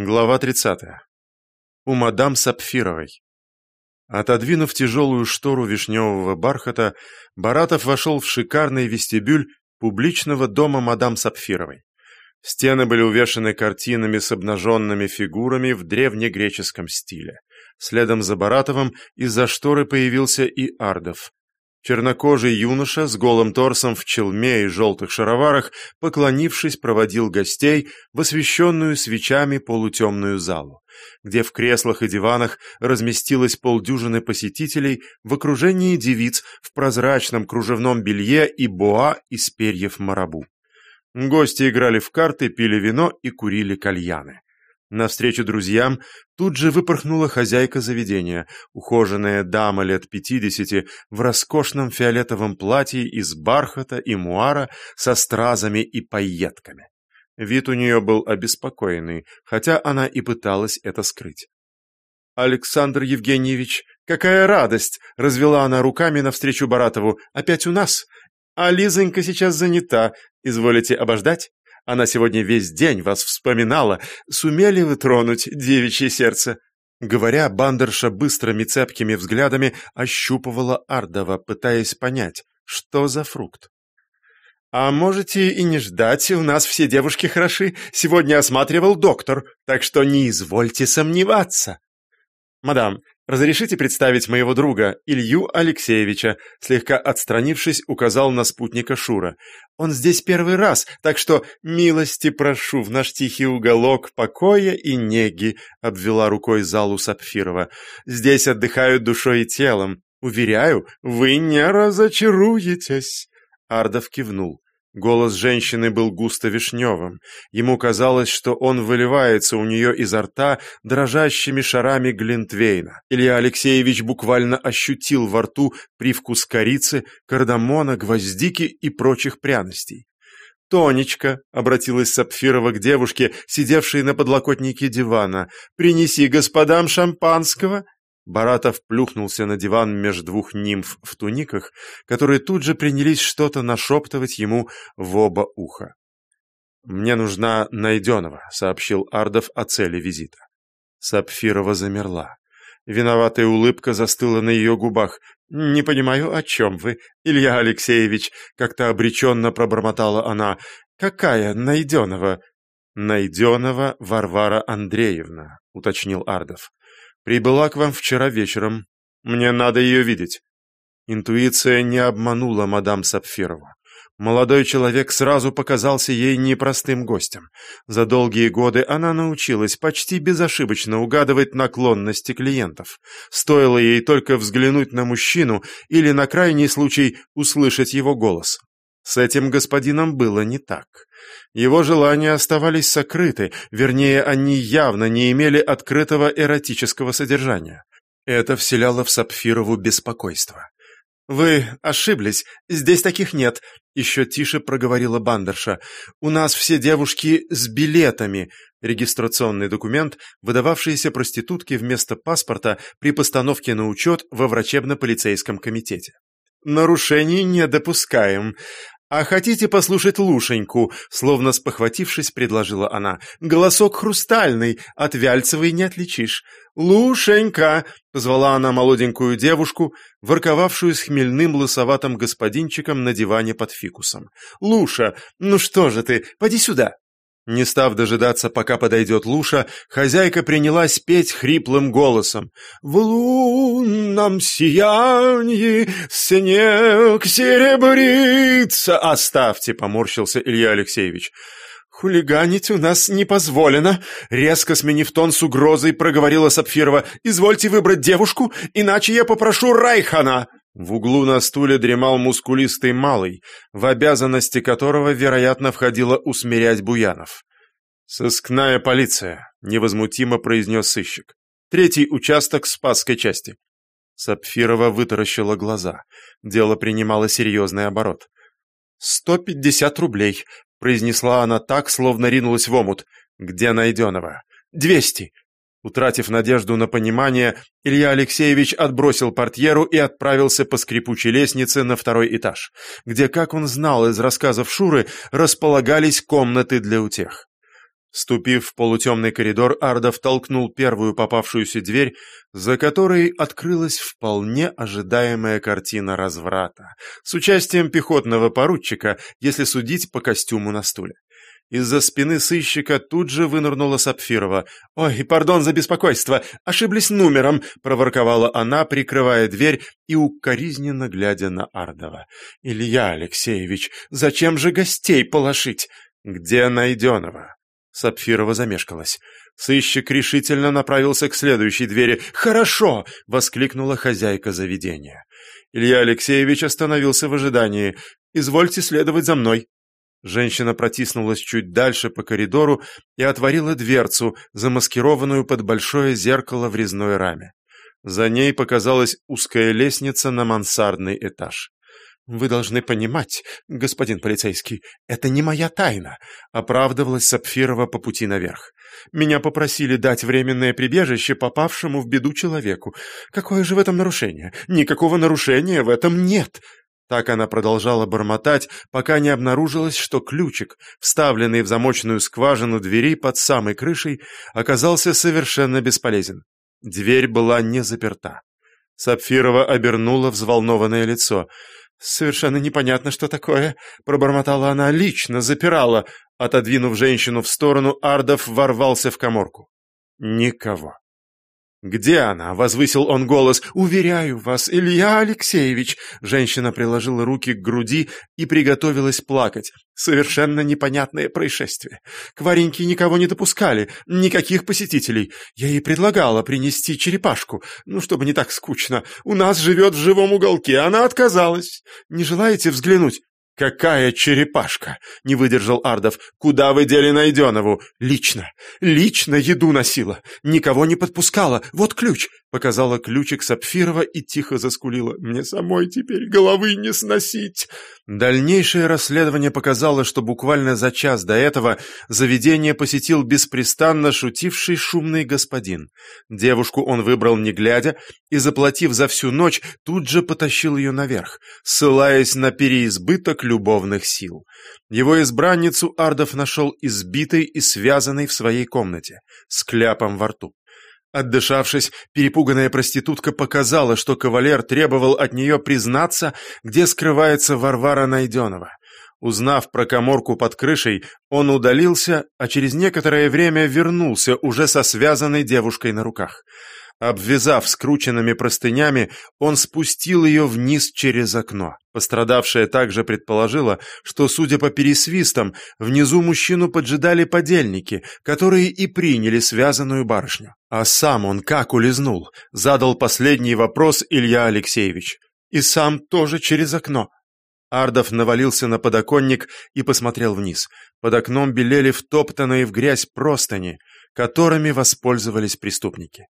Глава 30. У мадам Сапфировой. Отодвинув тяжелую штору вишневого бархата, Баратов вошел в шикарный вестибюль публичного дома мадам Сапфировой. Стены были увешаны картинами с обнаженными фигурами в древнегреческом стиле. Следом за Баратовым из-за шторы появился и Ардов. Чернокожий юноша с голым торсом в челме и желтых шароварах, поклонившись, проводил гостей в освещенную свечами полутемную залу, где в креслах и диванах разместилось полдюжины посетителей в окружении девиц в прозрачном кружевном белье и боа из перьев марабу. Гости играли в карты, пили вино и курили кальяны. Навстречу друзьям тут же выпорхнула хозяйка заведения, ухоженная дама лет пятидесяти в роскошном фиолетовом платье из бархата и муара со стразами и пайетками. Вид у нее был обеспокоенный, хотя она и пыталась это скрыть. «Александр Евгеньевич, какая радость!» — развела она руками навстречу Баратову. «Опять у нас? А Лизонька сейчас занята. Изволите обождать?» Она сегодня весь день вас вспоминала. Сумели вы тронуть девичье сердце?» Говоря, бандерша быстрыми цепкими взглядами ощупывала Ардова, пытаясь понять, что за фрукт. «А можете и не ждать, у нас все девушки хороши. Сегодня осматривал доктор, так что не извольте сомневаться». «Мадам, «Разрешите представить моего друга, Илью Алексеевича», слегка отстранившись, указал на спутника Шура. «Он здесь первый раз, так что милости прошу в наш тихий уголок покоя и неги», обвела рукой залу Сапфирова. «Здесь отдыхают душой и телом. Уверяю, вы не разочаруетесь». Ардов кивнул. Голос женщины был густо вишневым. Ему казалось, что он выливается у нее изо рта дрожащими шарами глинтвейна. Илья Алексеевич буквально ощутил во рту привкус корицы, кардамона, гвоздики и прочих пряностей. «Тонечка», — обратилась Сапфирова к девушке, сидевшей на подлокотнике дивана, — «принеси господам шампанского». Баратов плюхнулся на диван между двух нимф в туниках, которые тут же принялись что-то нашептывать ему в оба уха. «Мне нужна Найденова», — сообщил Ардов о цели визита. Сапфирова замерла. Виноватая улыбка застыла на ее губах. «Не понимаю, о чем вы, Илья Алексеевич?» — как-то обреченно пробормотала она. «Какая Найденова?» «Найденова Варвара Андреевна», — уточнил Ардов. Прибыла к вам вчера вечером. Мне надо ее видеть». Интуиция не обманула мадам Сапфирову. Молодой человек сразу показался ей непростым гостем. За долгие годы она научилась почти безошибочно угадывать наклонности клиентов. Стоило ей только взглянуть на мужчину или, на крайний случай, услышать его голос. С этим господином было не так. Его желания оставались сокрыты, вернее, они явно не имели открытого эротического содержания. Это вселяло в Сапфирову беспокойство. «Вы ошиблись, здесь таких нет», — еще тише проговорила бандерша. «У нас все девушки с билетами», регистрационный документ, выдававшийся проститутке вместо паспорта при постановке на учет во врачебно-полицейском комитете. «Нарушений не допускаем. «А хотите послушать Лушеньку?» Словно спохватившись, предложила она. «Голосок хрустальный, от Вяльцевой не отличишь. Лушенька!» — позвала она молоденькую девушку, ворковавшую с хмельным лысоватым господинчиком на диване под фикусом. «Луша, ну что же ты, поди сюда!» Не став дожидаться, пока подойдет Луша, хозяйка принялась петь хриплым голосом. «В лунном сиянии снег серебрится!» «Оставьте!» — поморщился Илья Алексеевич. «Хулиганить у нас не позволено», — резко сменив тон с угрозой, проговорила Сапфирова. «Извольте выбрать девушку, иначе я попрошу Райхана». В углу на стуле дремал мускулистый малый, в обязанности которого, вероятно, входило усмирять Буянов. «Сыскная полиция», — невозмутимо произнес сыщик. «Третий участок Спасской части». Сапфирова вытаращила глаза. Дело принимало серьезный оборот. «Сто пятьдесят рублей», — произнесла она так, словно ринулась в омут. «Где Найденова?» «Двести», Утратив надежду на понимание, Илья Алексеевич отбросил портьеру и отправился по скрипучей лестнице на второй этаж, где, как он знал из рассказов Шуры, располагались комнаты для утех. Ступив в полутемный коридор, Ардов толкнул первую попавшуюся дверь, за которой открылась вполне ожидаемая картина разврата, с участием пехотного поручика, если судить по костюму на стуле. Из-за спины сыщика тут же вынырнула Сапфирова. «Ой, пардон за беспокойство, ошиблись номером», — проворковала она, прикрывая дверь и укоризненно глядя на Ардова. «Илья Алексеевич, зачем же гостей полошить?» «Где Найденова?» Сапфирова замешкалась. Сыщик решительно направился к следующей двери. «Хорошо!» — воскликнула хозяйка заведения. Илья Алексеевич остановился в ожидании. «Извольте следовать за мной». Женщина протиснулась чуть дальше по коридору и отворила дверцу, замаскированную под большое зеркало в резной раме. За ней показалась узкая лестница на мансардный этаж. «Вы должны понимать, господин полицейский, это не моя тайна», — оправдывалась Сапфирова по пути наверх. «Меня попросили дать временное прибежище попавшему в беду человеку. Какое же в этом нарушение? Никакого нарушения в этом нет!» Так она продолжала бормотать, пока не обнаружилось, что ключик, вставленный в замочную скважину двери под самой крышей, оказался совершенно бесполезен. Дверь была не заперта. Сапфирова обернула взволнованное лицо. «Совершенно непонятно, что такое», — пробормотала она. «Лично запирала». Отодвинув женщину в сторону, Ардов ворвался в коморку. Никого. «Где она?» — возвысил он голос. «Уверяю вас, Илья Алексеевич!» Женщина приложила руки к груди и приготовилась плакать. Совершенно непонятное происшествие. К Вареньке никого не допускали, никаких посетителей. Я ей предлагала принести черепашку, ну, чтобы не так скучно. У нас живет в живом уголке, она отказалась. Не желаете взглянуть? «Какая черепашка!» — не выдержал Ардов. «Куда вы дели Найденову?» «Лично! Лично еду носила! Никого не подпускала! Вот ключ! Показала ключик Сапфирова и тихо заскулила. «Мне самой теперь головы не сносить!» Дальнейшее расследование показало, что буквально за час до этого заведение посетил беспрестанно шутивший шумный господин. Девушку он выбрал не глядя и, заплатив за всю ночь, тут же потащил ее наверх, ссылаясь на переизбыток любовных сил. Его избранницу Ардов нашел избитой и связанной в своей комнате, с кляпом во рту. Отдышавшись, перепуганная проститутка показала, что кавалер требовал от нее признаться, где скрывается Варвара Найденова. Узнав про коморку под крышей, он удалился, а через некоторое время вернулся уже со связанной девушкой на руках. Обвязав скрученными простынями, он спустил ее вниз через окно. Пострадавшая также предположила, что, судя по пересвистам, внизу мужчину поджидали подельники, которые и приняли связанную барышню. А сам он как улизнул? Задал последний вопрос Илья Алексеевич. И сам тоже через окно. Ардов навалился на подоконник и посмотрел вниз. Под окном белели втоптанные в грязь простыни, которыми воспользовались преступники.